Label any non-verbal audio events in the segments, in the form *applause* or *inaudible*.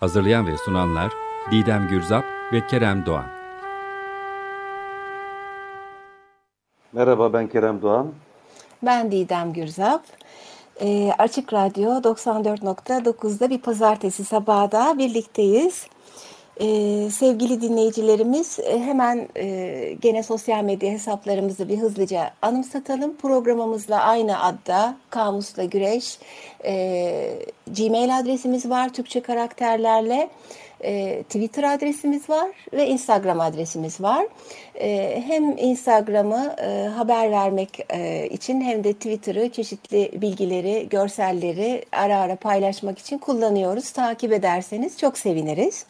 Hazırlayan ve sunanlar Didem Gürzap ve Kerem Doğan. Merhaba ben Kerem Doğan. Ben Didem Gürzap. E, Açık Radyo 94.9'da bir pazartesi sabahı da birlikteyiz. Ee, sevgili dinleyicilerimiz e, hemen e, gene sosyal medya hesaplarımızı bir hızlıca anımsatalım. Programımızla aynı adda Kamusla Güreş e, Gmail adresimiz var Türkçe karakterlerle. E, Twitter adresimiz var ve Instagram adresimiz var. E, hem Instagram'ı e, haber vermek e, için hem de Twitter'ı çeşitli bilgileri, görselleri ara ara paylaşmak için kullanıyoruz. Takip ederseniz çok seviniriz.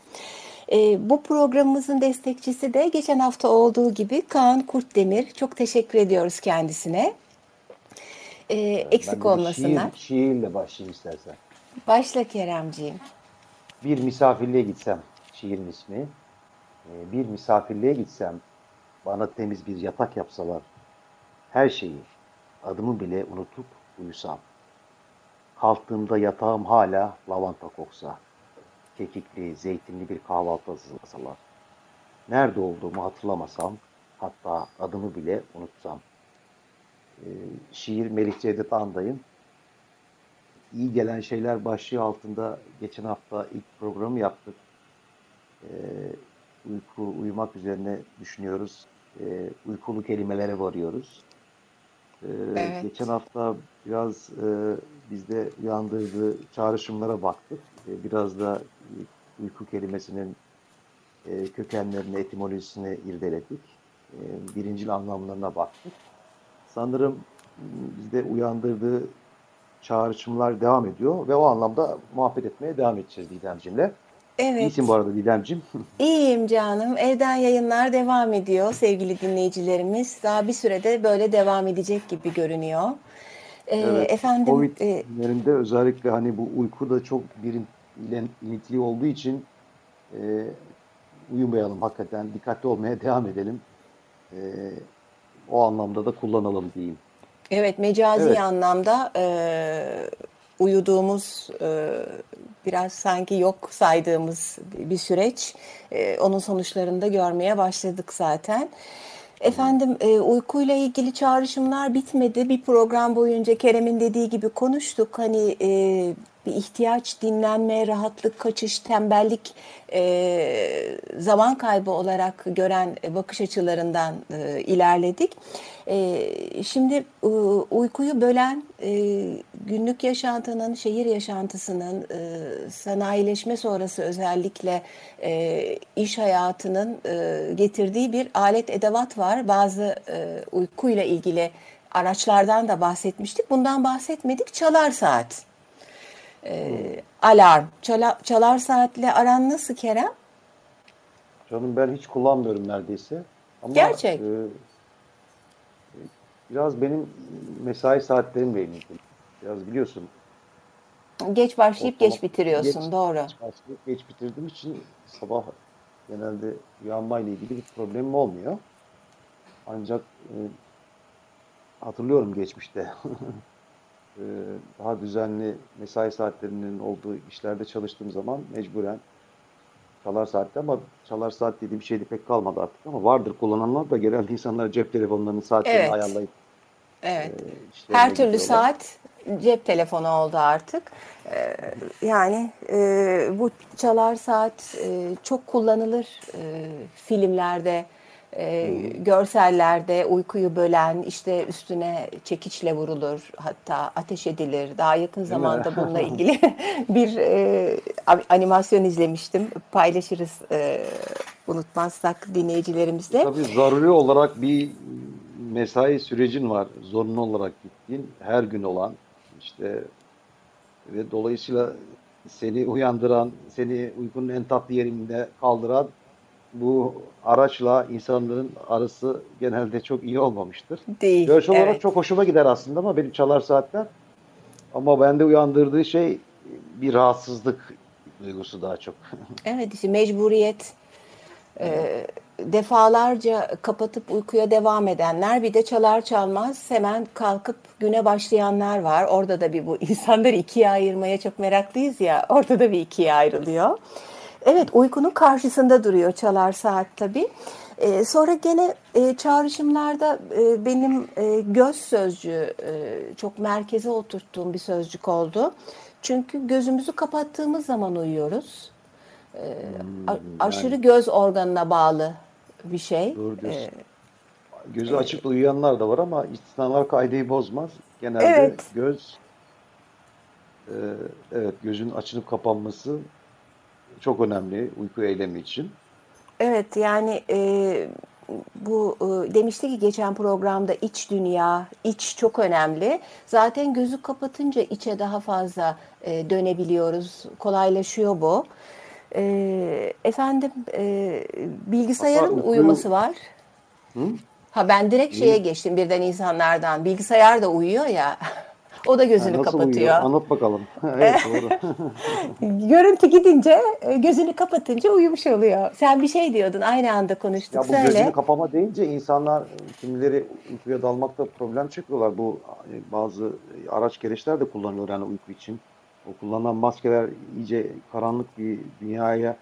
E, bu programımızın destekçisi de geçen hafta olduğu gibi Kaan Kurtdemir. Çok teşekkür ediyoruz kendisine. E, eksik ben olmasınlar. Şiir, şiirle başlayayım istersen. Başla Keremciğim. Bir misafirliğe gitsem, şiirin ismi. E, bir misafirliğe gitsem, bana temiz bir yatak yapsalar, her şeyi, adımı bile unutup uyusam. Kalktığımda yatağım hala lavanta koksa kekikli, zeytinli bir kahvaltı hazırlasalar. Nerede olduğumu hatırlamasam, hatta adımı bile unutsam. Ee, şiir Melih Cevdet Anday'ın İyi Gelen Şeyler başlığı altında geçen hafta ilk programı yaptık. Ee, uyku, uyumak üzerine düşünüyoruz. Ee, uykulu kelimelere varıyoruz. Ee, evet. Geçen hafta biraz e, bizde uyandırdığı çağrışımlara baktık. E, biraz da uyku kelimesinin e, kökenlerini, etimolojisini irdeledik. E, birincil anlamlarına baktık. Sanırım bizde uyandırdığı çağrışımlar devam ediyor ve o anlamda muhabbet etmeye devam edeceğiz Didemciğimle. Evet. İyisin bu arada Didemciğim. *laughs* İyiyim canım. Evden yayınlar devam ediyor sevgili dinleyicilerimiz. Daha bir sürede böyle devam edecek gibi görünüyor. Ee, evet. Efendim. Covid e, özellikle hani bu uyku da çok birim ile ilintili olduğu için e, uyumayalım hakikaten. Dikkatli olmaya *laughs* devam edelim. E, o anlamda da kullanalım diyeyim. Evet mecazi evet. anlamda e, uyuduğumuz e, biraz sanki yok saydığımız bir süreç. E, onun sonuçlarını da görmeye başladık zaten. Efendim e, uykuyla ilgili çağrışımlar bitmedi. Bir program boyunca Kerem'in dediği gibi konuştuk. Hani e, bir ihtiyaç, dinlenme, rahatlık, kaçış, tembellik, e, zaman kaybı olarak gören bakış açılarından e, ilerledik. E, şimdi e, uykuyu bölen e, günlük yaşantının, şehir yaşantısının, e, sanayileşme sonrası özellikle e, iş hayatının e, getirdiği bir alet edevat var. Bazı e, uykuyla ilgili araçlardan da bahsetmiştik. Bundan bahsetmedik. Çalar saat e, alarm. Çala, çalar saatle aran nasıl Kerem? Canım ben hiç kullanmıyorum neredeyse. Ama, Gerçek. E, biraz benim mesai saatlerimle ilgili. Biraz biliyorsun. Geç başlayıp geç bitiriyorsun. Geç, doğru. Geç başlayıp geç bitirdiğim için sabah genelde uyanmayla ilgili bir problemim olmuyor. Ancak e, hatırlıyorum geçmişte *laughs* E, daha düzenli mesai saatlerinin olduğu işlerde çalıştığım zaman mecburen çalar saatte ama çalar saat dediğim şeyde pek kalmadı artık ama vardır kullananlar da genelde insanlar cep telefonlarının saatlerini evet. ayarlayıp Evet. E, Her türlü gidiyorlar. saat cep telefonu oldu artık. E, yani e, bu çalar saat e, çok kullanılır e, filmlerde, e, görsellerde uykuyu bölen işte üstüne çekiçle vurulur hatta ateş edilir. Daha yakın zamanda bununla *laughs* ilgili *laughs* bir e, animasyon izlemiştim. Paylaşırız e, unutmazsak dinleyicilerimizle. Tabii zaruri olarak bir mesai sürecin var. Zorunlu olarak gittiğin her gün olan işte ve dolayısıyla seni uyandıran, seni uykunun en tatlı yerinde kaldıran bu araçla insanların arası genelde çok iyi olmamıştır. Değil. Görsel olarak evet. çok hoşuma gider aslında ama benim çalar saatler. Ama bende uyandırdığı şey bir rahatsızlık duygusu daha çok. *laughs* Evet işte mecburiyet e, defalarca kapatıp uykuya devam edenler bir de çalar çalmaz hemen kalkıp güne başlayanlar var. Orada da bir bu insanları ikiye ayırmaya çok meraklıyız ya orada da bir ikiye ayrılıyor. Evet uykunun karşısında duruyor çalar saat tabii. Ee, sonra gene e, çağrışımlarda e, benim e, göz sözcüğü e, çok merkeze oturttuğum bir sözcük oldu. Çünkü gözümüzü kapattığımız zaman uyuyoruz. Ee, a- yani- aşırı göz organına bağlı bir şey. Doğru diyorsun. Ee, Gözü açık uyuyanlar da var ama istisnalar kaideyi bozmaz. Genelde Evet. göz e, evet gözün açılıp kapanması çok önemli uyku eylemi için. Evet yani e, bu e, demişti ki geçen programda iç dünya, iç çok önemli. Zaten gözü kapatınca içe daha fazla e, dönebiliyoruz. Kolaylaşıyor bu. E, efendim e, bilgisayarın Hatta uyuması var. Hı? Ha ben direkt şeye geçtim birden insanlardan. Bilgisayar da uyuyor ya. *laughs* O da gözünü Ha, nasıl kapatıyor. uyuyor? Anlat bakalım. *laughs* evet doğru. *laughs* Görüntü gidince e, gözünü kapatınca uyumuş oluyor. Sen bir şey diyordun aynı anda konuştuk. Ya bu Söyle. gözünü kapama deyince insanlar kimileri uykuya dalmakta problem çekiyorlar. Bu hani bazı araç gereçler de kullanılıyor yani uyku için. O kullanılan maskeler iyice karanlık bir dünyaya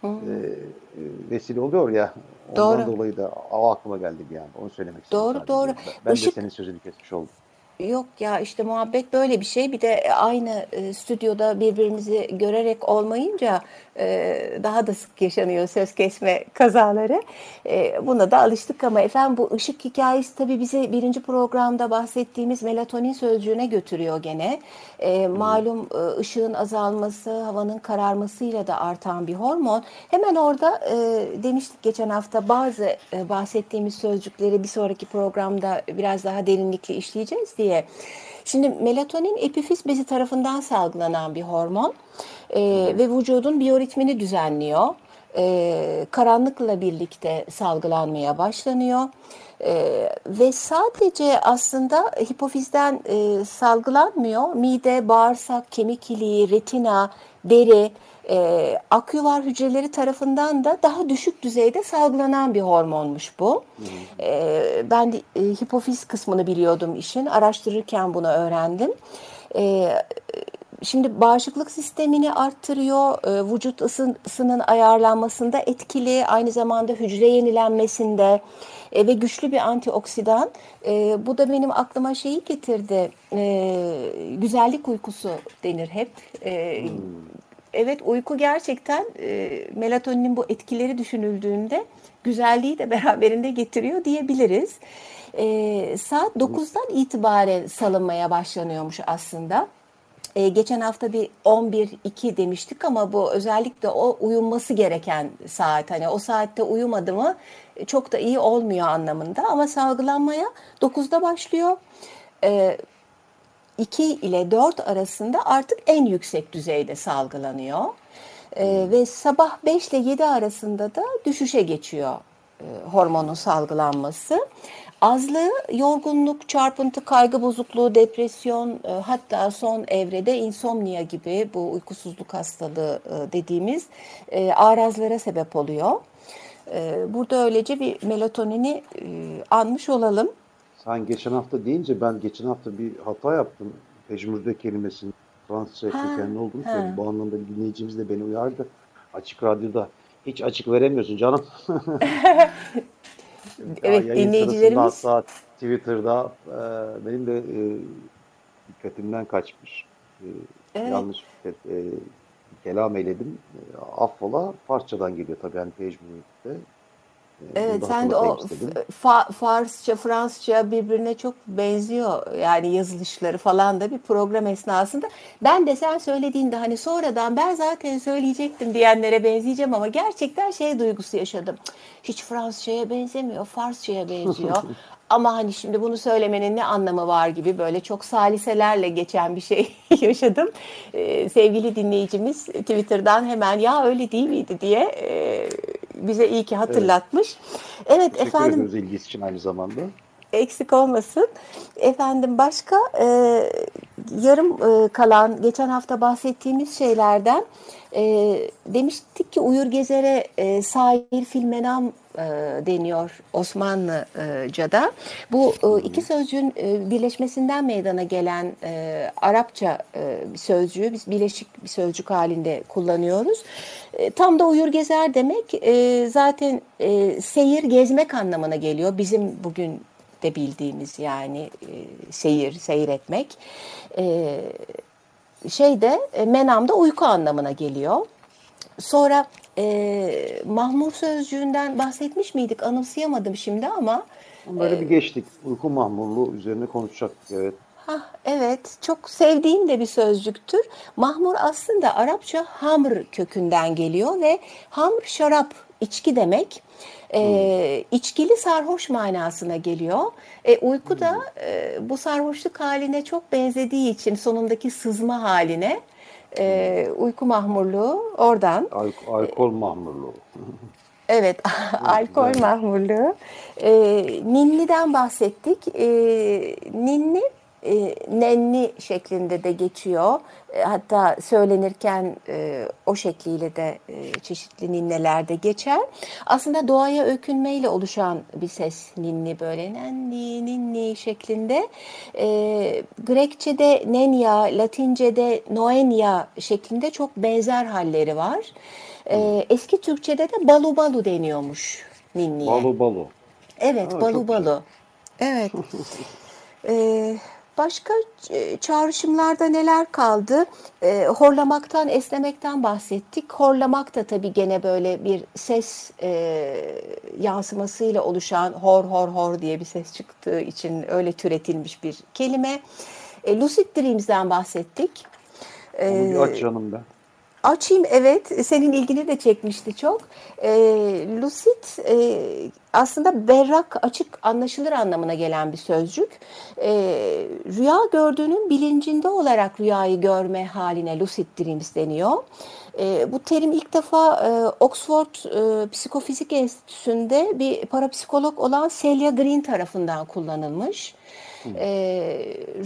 Hı. e, e, vesile oluyor ya. Ondan Doğru. dolayı da o aklıma geldi bir an. Onu söylemek istedim. Doğru, sadece. doğru. Ben, ben Işık- de senin sözünü kesmiş oldum. Yok ya işte muhabbet böyle bir şey. Bir de aynı e, stüdyoda birbirimizi görerek olmayınca e, daha da sık yaşanıyor söz kesme kazaları. E, buna da alıştık ama efendim bu ışık hikayesi tabii bizi birinci programda bahsettiğimiz melatonin sözcüğüne götürüyor gene. E, malum e, ışığın azalması, havanın kararmasıyla da artan bir hormon. Hemen orada e, demiştik geçen hafta bazı e, bahsettiğimiz sözcükleri bir sonraki programda biraz daha derinlikli işleyeceğiz diye. Şimdi melatonin epifiz bezi tarafından salgılanan bir hormon E, ve vücudun biyoritmini düzenliyor. E, karanlıkla birlikte salgılanmaya başlanıyor. Ee, ve sadece aslında hipofizden e, salgılanmıyor. Mide, bağırsak, kemik iliği, retina, deri, e, aküvar hücreleri tarafından da daha düşük düzeyde salgılanan bir hormonmuş bu. E, ben de, e, hipofiz kısmını biliyordum işin. Araştırırken bunu öğrendim. E, Şimdi bağışıklık sistemini arttırıyor, e, vücut ısı- ısının ayarlanmasında etkili, aynı zamanda hücre yenilenmesinde e, ve güçlü bir antioksidan. E, bu da benim aklıma şeyi getirdi, e, güzellik uykusu denir hep. E, Evet uyku gerçekten e, melatoninin bu etkileri düşünüldüğünde güzelliği de *laughs* beraberinde getiriyor diyebiliriz. E, saat 9'dan itibaren salınmaya başlanıyormuş aslında. E, geçen hafta bir 11-2 demiştik ama bu özellikle o uyunması gereken saat. Hani o saatte uyumadı mı çok da iyi olmuyor anlamında ama salgılanmaya 9'da başlıyor. E, 2 ile 4 arasında artık en yüksek düzeyde salgılanıyor. E, ve sabah 5 ile 7 arasında da düşüşe geçiyor e, hormonun salgılanması. Azlığı yorgunluk, çarpıntı, kaygı bozukluğu, depresyon e, hatta son evrede insomnia gibi bu uykusuzluk hastalığı e, dediğimiz e, arazlara sebep oluyor. E, burada öylece bir melatonini e, anmış olalım. Sen geçen hafta deyince ben geçen hafta bir hata yaptım. Pejmürde kelimesinin Fransızca kökenli olduğunu söyledim. Bu anlamda bir dinleyicimiz de beni uyardı. Açık radyoda hiç açık veremiyorsun canım. *laughs* Evet, Ya dinleyicilerimiz- hatta Twitter'da e, benim de e, dikkatimden kaçmış. E, Evet. Yanlış e, kelam eyledim. E, affola Farsçadan geliyor tabii yani pejmürde. Evet sen de o fa Farsça, Fransızca birbirine çok benziyor yani yazılışları falan da bir program esnasında. Ben de sen söylediğinde hani sonradan ben zaten söyleyecektim diyenlere benzeyeceğim ama gerçekten şey duygusu yaşadım. Hiç Fransızcaya benzemiyor, Farsçaya benziyor. *laughs* Ama hani şimdi bunu söylemenin ne anlamı var gibi böyle çok saliselerle geçen bir şey *laughs* yaşadım. Ee, sevgili dinleyicimiz Twitter'dan hemen ya öyle değil miydi diye e, bize iyi ki hatırlatmış. Evet, evet Teşekkür efendim. ederiz ilgisi için aynı zamanda. Eksik olmasın. Efendim başka e, yarım e, kalan geçen hafta bahsettiğimiz şeylerden e, demiştik ki Uyur Gezer'e e, Sahil Filmenam e, deniyor Osmanlıca'da. Bu e, iki sözcüğün e, birleşmesinden meydana gelen e, Arapça e, sözcüğü biz birleşik bir sözcük halinde kullanıyoruz. E, tam da Uyur Gezer demek e, zaten e, seyir gezmek anlamına geliyor. Bizim bugün de bildiğimiz yani e, seyir, seyretmek. E, şeyde menamda uyku anlamına geliyor. Sonra e, mahmur sözcüğünden bahsetmiş miydik? Anımsayamadım şimdi ama. Onları e, bir geçtik. Uyku mahmurluğu üzerine konuşacaktık evet. Hah, evet çok sevdiğim de bir sözcüktür. Mahmur aslında Arapça hamr kökünden geliyor ve hamr şarap içki demek. E, içkili sarhoş manasına geliyor. E, uyku da e, bu sarhoşluk haline çok benzediği için sonundaki sızma haline e, uyku mahmurluğu oradan. Al alkol mahmurluğu. *laughs* *laughs* Evet, alkol mahmurluğu. E, ninni'den bahsettik. E, ninni e, nenni şeklinde de geçiyor. E, hatta söylenirken e, o şekliyle de e, çeşitli ninnelerde geçer. Aslında doğaya öykünmeyle oluşan bir ses ninni böyle nenni ninni şeklinde. E, Grekçe'de nenya, Latince'de noenya şeklinde çok benzer halleri var. E, eski Türkçe'de de balu balu deniyormuş ninniye. Balu balu. Evet, Aa, balu balu. Evet. ee, *laughs* Başka e, çağrışımlarda neler kaldı? E, horlamaktan, esnemekten bahsettik. Horlamak da tabii gene böyle bir ses e, yansımasıyla oluşan hor hor hor diye bir ses çıktığı için öyle türetilmiş bir kelime. E, lucid Dreams'den bahsettik. Onu bir aç canım ben. Açayım evet. Senin ilgini de çekmişti çok. E, lucid e, aslında berrak, açık, anlaşılır anlamına gelen bir sözcük. E, rüya gördüğünün bilincinde olarak rüyayı görme haline lucid dreams deniyor. E, bu terim ilk defa e, Oxford e, Psikofizik Enstitüsü'nde bir parapsikolog olan Celia Green tarafından kullanılmış. E,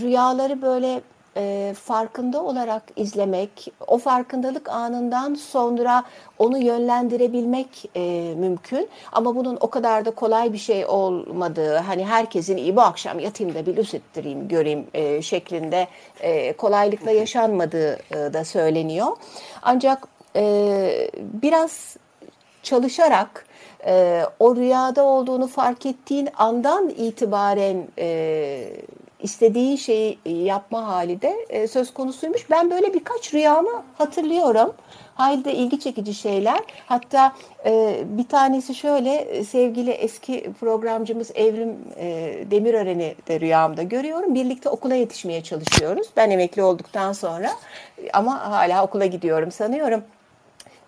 rüyaları böyle e, farkında olarak izlemek, o farkındalık anından sonra onu yönlendirebilmek e, mümkün. Ama bunun o kadar da kolay bir şey olmadığı, hani herkesin iyi bu akşam yatayım da bir dream göreyim e, şeklinde e, kolaylıkla yaşanmadığı e, da söyleniyor. Ancak e, biraz çalışarak e, o rüyada olduğunu fark ettiğin andan itibaren e, istediği şeyi yapma hali de e, söz konusuymuş. Ben böyle birkaç rüyamı hatırlıyorum. Hayli de ilgi çekici şeyler. Hatta e, bir tanesi şöyle sevgili eski programcımız Evrim e, Demirören'i de rüyamda görüyorum. Birlikte okula yetişmeye çalışıyoruz. Ben emekli olduktan sonra ama hala okula gidiyorum sanıyorum.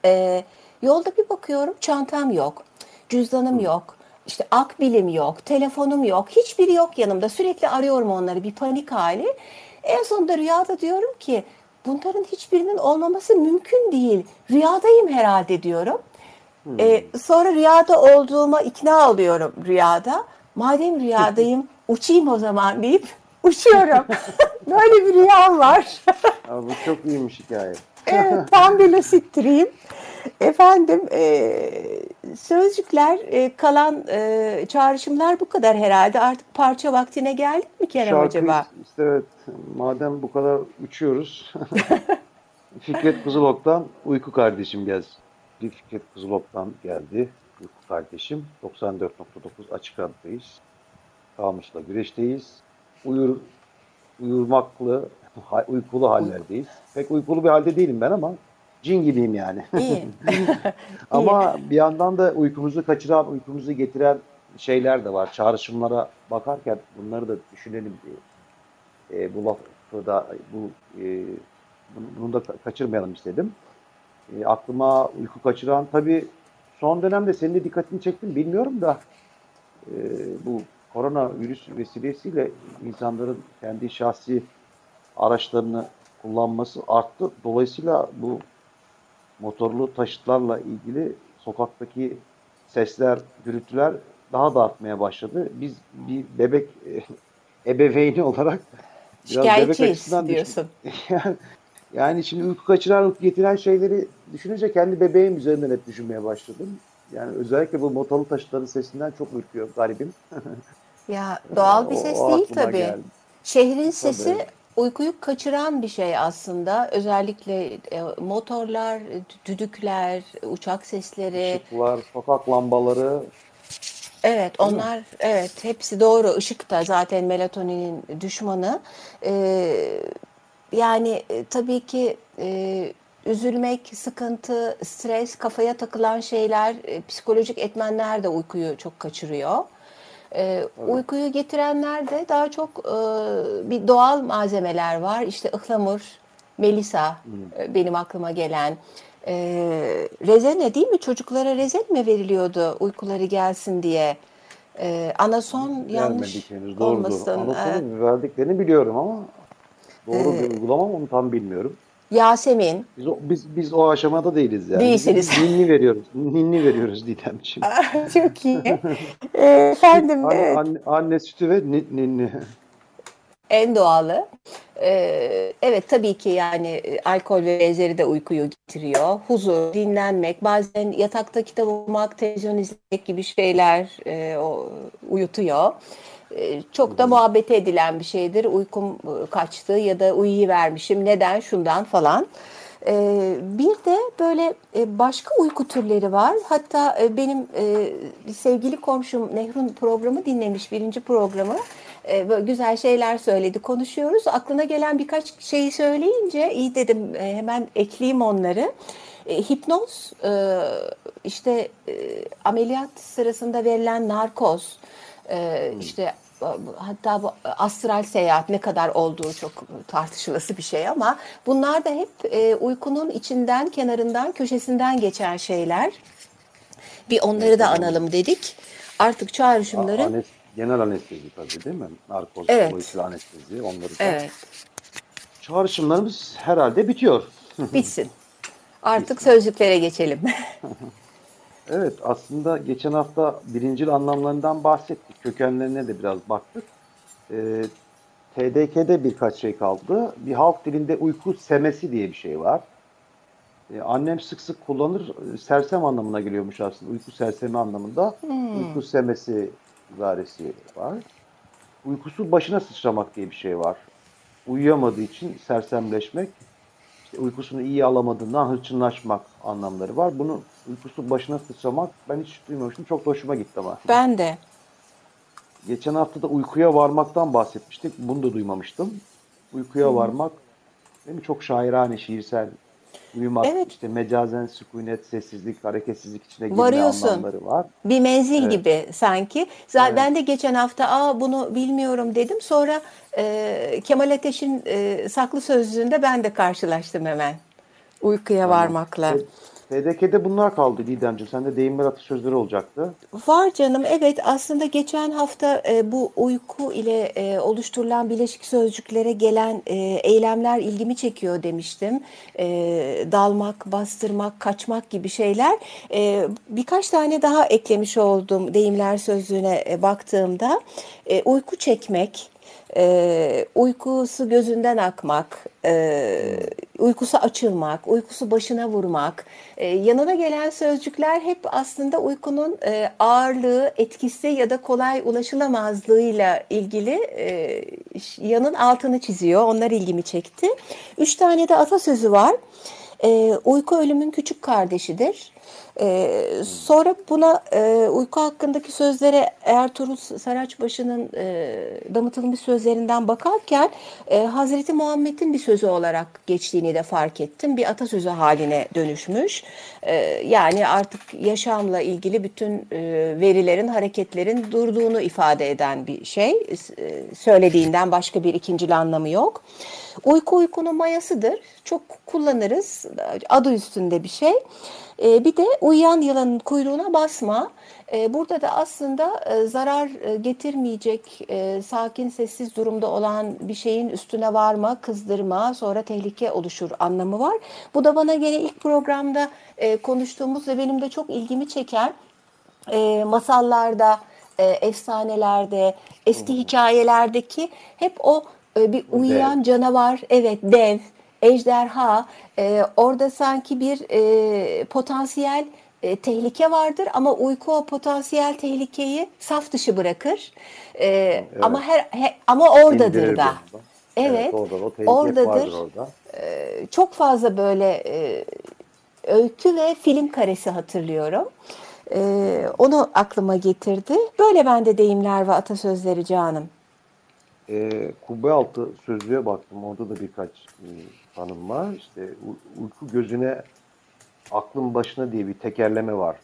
E, yolda bir bakıyorum çantam yok, cüzdanım yok işte akbilim yok, telefonum yok, hiçbiri yok yanımda. Sürekli arıyorum onları bir panik hali. En sonunda rüyada diyorum ki bunların hiçbirinin olmaması mümkün değil. Rüyadayım herhalde diyorum. Hmm. Ee, sonra rüyada olduğuma ikna oluyorum rüyada. Madem rüyadayım *laughs* uçayım o zaman deyip *laughs* uçuyorum. *laughs* Böyle bir rüyam var. Abi, bu çok iyiymiş hikaye. evet tam bir lucid dream. Efendim e, sözcükler e, kalan e, çağrışımlar bu kadar herhalde. Artık parça vaktine geldik mi Kerem Şarkı, acaba? Işte evet madem bu kadar uçuyoruz. *laughs* Fikret Kızılok'tan Uyku Kardeşim gelsin. Fikret Kızılok'tan geldi. Uyku Kardeşim. 94.9 Açık Radyo'dayız. Kalmışla güreşteyiz. Uyur, uyurmaklı, *laughs* uykulu hallerdeyiz. Pek uykulu bir halde değilim ben ama Cin gibiyim yani. İyi. *laughs* Ama bir yandan da uykumuzu kaçıran, uykumuzu getiren şeyler de var. Çağrışımlara bakarken bunları da düşünelim diye. E, bu lafı da bu e, bunu da kaçırmayalım istedim. E, aklıma uyku kaçıran tabii son dönemde senin de dikkatini çektim bilmiyorum da e, bu korona virüs vesilesiyle insanların kendi şahsi araçlarını kullanması arttı. Dolayısıyla bu motorlu taşıtlarla ilgili sokaktaki sesler, gürültüler daha da artmaya başladı. Biz bir bebek e, *laughs* ebeveyni olarak bebek açısından diyorsun. yani, *laughs* yani şimdi uyku kaçıran, uyku getiren şeyleri düşününce kendi bebeğim üzerinden hep düşünmeye başladım. Yani özellikle bu motorlu taşıtların sesinden çok ürküyor garibim. *laughs* ya doğal bir ses o değil tabii. Geldi. Şehrin sesi tabii. Uykuyu kaçıran bir şey aslında. Özellikle e, motorlar, düdükler, uçak sesleri. Işıklar, sokak lambaları. Evet onlar evet hepsi doğru. Işık da zaten melatoninin düşmanı. Ee, yani e, tabii ki e, üzülmek, sıkıntı, stres, kafaya takılan şeyler, e, psikolojik etmenler de uykuyu çok kaçırıyor. E, evet. Uykuyu getirenler de daha çok e, bir doğal malzemeler var. İşte ıhlamur, melisa hmm. benim aklıma gelen. E, rezene değil mi? Çocuklara rezen mi veriliyordu uykuları gelsin diye? E, anason yanlış henüz, doğru, olmasın. Doğru. Anasonun verdiklerini biliyorum ama doğru ee, bir uygulama onu tam bilmiyorum. Yasemin. Biz biz, biz o aşamada değiliz yani. Değilsiniz. Biz ninni veriyoruz. Ninni veriyoruz Didemciğim. Çok iyi. Efendim. Anne, anne, anne sütü ve ninni. En doğalı. Ee, evet tabii ki yani e, alkol ve benzeri de uykuyu getiriyor. Huzur, dinlenmek, bazen yatakta kitap okumak, televizyon izlemek gibi şeyler e, o, uyutuyor. Ee, çok da muhabbet edilen bir şeydir. Uykum e, kaçtı ya da uyuyivermişim. Neden? Şundan falan. Ee, bir de böyle e, başka uyku türleri var. Hatta e, benim sevgili komşum Nehrun programı dinlemiş, birinci programı. Böyle güzel şeyler söyledi, konuşuyoruz. Aklına gelen birkaç şeyi söyleyince iyi dedim hemen ekleyeyim onları. Hipnoz, işte ameliyat sırasında verilen narkoz, işte hatta bu astral seyahat ne kadar olduğu çok tartışılası bir şey ama bunlar da hep e, uykunun içinden, kenarından, köşesinden geçen şeyler. Bir onları da analım dedik. Artık çağrışımların... Anes, genel anestezi tabii değil mi? Narkoz, evet. dolayısıyla anestezi onları da... Evet. Çağrışımlarımız herhalde bitiyor. Bitsin. *laughs* Artık Bitsin. sözcüklere geçelim. *laughs* Evet aslında geçen hafta birincil anlamlarından bahsettik. Kökenlerine de biraz baktık. Ee, TDK'de birkaç şey kaldı. Bir halk dilinde uyku semesi diye bir şey var. Ee, annem sık sık kullanır. Sersem anlamına geliyormuş aslında. Uyku sersemi anlamında. Hmm. Uyku semesi ibaresi var. Uykusu başına sıçramak diye bir şey var. Uyuyamadığı için sersemleşmek uykusunu iyi alamadığından hırçınlaşmak anlamları var. Bunu uykusu başına sıçramak ben hiç duymamıştım. Çok da hoşuma gitti ama. Ben de. Geçen hafta da uykuya varmaktan bahsetmiştik. Bunu da duymamıştım. Uykuya hmm. varmak değil mi? Çok şairane, şiirsel. Uyumak, evet. işte mecazen sükunet, sessizlik, hareketsizlik içine girme Varıyorsun. anlamları var. Bir menzil evet. gibi sanki. Zaten evet. Ben de geçen hafta Aa, bunu bilmiyorum dedim. Sonra e, Kemal Ateş'in e, saklı sözlüğünde ben de karşılaştım hemen. Uykuya tamam. varmakla. Evet. TDK'de bunlar kaldı Didemciğim. Sende deyimler atasözleri olacaktı. Var canım. Evet aslında geçen hafta e, bu uyku ile e, oluşturulan bileşik sözcüklere gelen e, eylemler ilgimi çekiyor demiştim. E, dalmak, bastırmak, kaçmak gibi şeyler. E, birkaç tane daha eklemiş oldum deyimler sözlüğüne e, baktığımda. E, uyku çekmek, e, uykusu gözünden akmak, e, uykusu açılmak, uykusu başına vurmak, e, yanına gelen sözcükler hep aslında uykunun e, ağırlığı, etkisi ya da kolay ulaşılamazlığıyla ilgili e, yanın altını çiziyor. Onlar ilgimi çekti. Üç tane de atasözü var. E, uyku ölümün küçük kardeşidir. E, sonra buna e, uyku hakkındaki sözlere Ertuğrul Saraçbaşı'nın e, damıtılmış sözlerinden bakarken e, Hazreti Muhammed'in bir sözü olarak geçtiğini de fark ettim. Bir atasözü haline dönüşmüş. E, yani artık yaşamla ilgili bütün e, verilerin, hareketlerin durduğunu ifade eden bir şey. E, söylediğinden başka bir ikinci anlamı yok. Uyku uykunun mayasıdır. Çok kullanırız. Adı üstünde bir şey. E, bir de uyuyan yılanın kuyruğuna basma. E, burada da aslında e, zarar e, getirmeyecek, e, sakin, sessiz durumda olan bir şeyin üstüne varma, kızdırma, sonra tehlike oluşur anlamı var. Bu da bana gene ilk programda e, konuştuğumuz ve benim de çok ilgimi çeken e, masallarda, e, efsanelerde, eski hikayelerdeki hep o e, bir uyuyan dev. canavar, evet dev, ejderha, e, orada sanki bir e, potansiyel e, tehlike vardır ama uyku o potansiyel tehlikeyi saf dışı bırakır. E, evet. Ama her he, ama oradadır da. Evet, evet orada, o oradadır. Orada. E, çok fazla böyle e, öykü ve film karesi hatırlıyorum. E, onu aklıma getirdi. Böyle bende deyimler ve atasözleri canım. E, kubbe altı sözlüğe baktım. Orada da birkaç e, tanım var. İşte uyku gözüne aklın başına diye bir tekerleme var.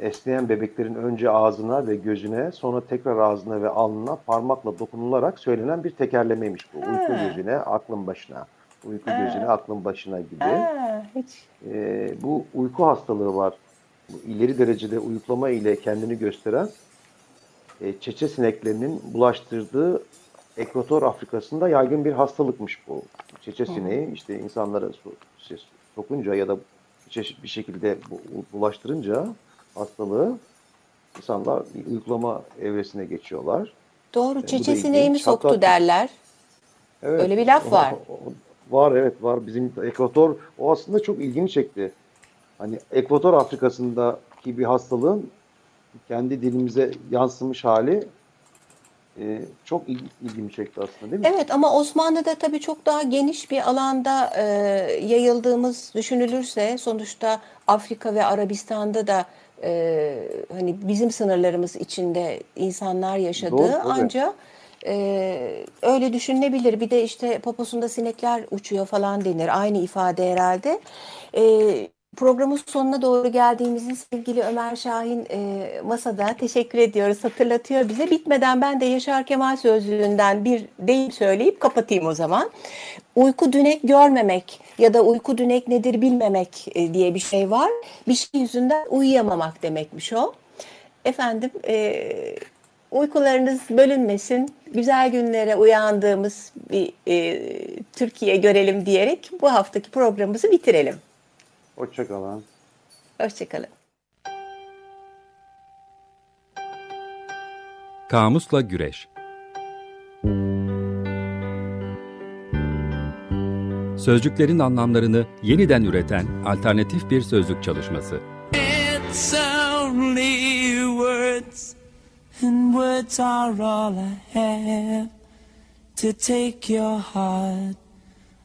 Esneyen bebeklerin önce ağzına ve gözüne sonra tekrar ağzına ve alnına parmakla dokunularak söylenen bir tekerlemeymiş bu. Ha. Uyku gözüne aklın başına. Uyku ha. gözüne aklın başına gibi. Ha, hiç. Ee, bu uyku hastalığı var. Bu ileri derecede uyuklama ile kendini gösteren e, çeçe sineklerinin bulaştırdığı Ekvator Afrika'sında yaygın bir hastalıkmış bu. Çeçe sineği işte insanlara şey, sokunca ya da çeşit bir şekilde bulaştırınca hastalığı insanlar bir uyuklama evresine geçiyorlar. Doğru, e, çeçe sineği mi soktu Hatta, derler. Evet, Öyle bir laf var. Var evet var. Bizim Ekvator o aslında çok ilgini çekti. Hani Ekvator Afrika'sındaki bir hastalığın kendi dilimize yansımış hali e, çok ilgimi çekti aslında değil mi? Evet ama Osmanlı'da tabii çok daha geniş bir alanda e, yayıldığımız düşünülürse sonuçta Afrika ve Arabistan'da da e, hani bizim sınırlarımız içinde insanlar yaşadığı Doğru, ancak ee, öyle düşünülebilir. Bir de işte poposunda sinekler uçuyor falan denir. Aynı ifade herhalde. Ee, Programın sonuna doğru geldiğimizin sevgili Ömer Şahin e, masada teşekkür ediyoruz. Hatırlatıyor bize. Bitmeden ben de Yaşar Kemal sözlüğünden bir deyim söyleyip kapatayım o zaman. Uyku dünek görmemek ya da uyku dünek nedir bilmemek e, diye bir şey var. Bir şey yüzünden uyuyamamak demekmiş o. Efendim e, uykularınız bölünmesin. Güzel günlere uyandığımız bir e, Türkiye görelim diyerek bu haftaki programımızı bitirelim. Hoşçakalın. Hoşçakalın. Kamusla Güreş Sözcüklerin anlamlarını yeniden üreten alternatif bir sözlük çalışması. It's only words and words are all I have to take your heart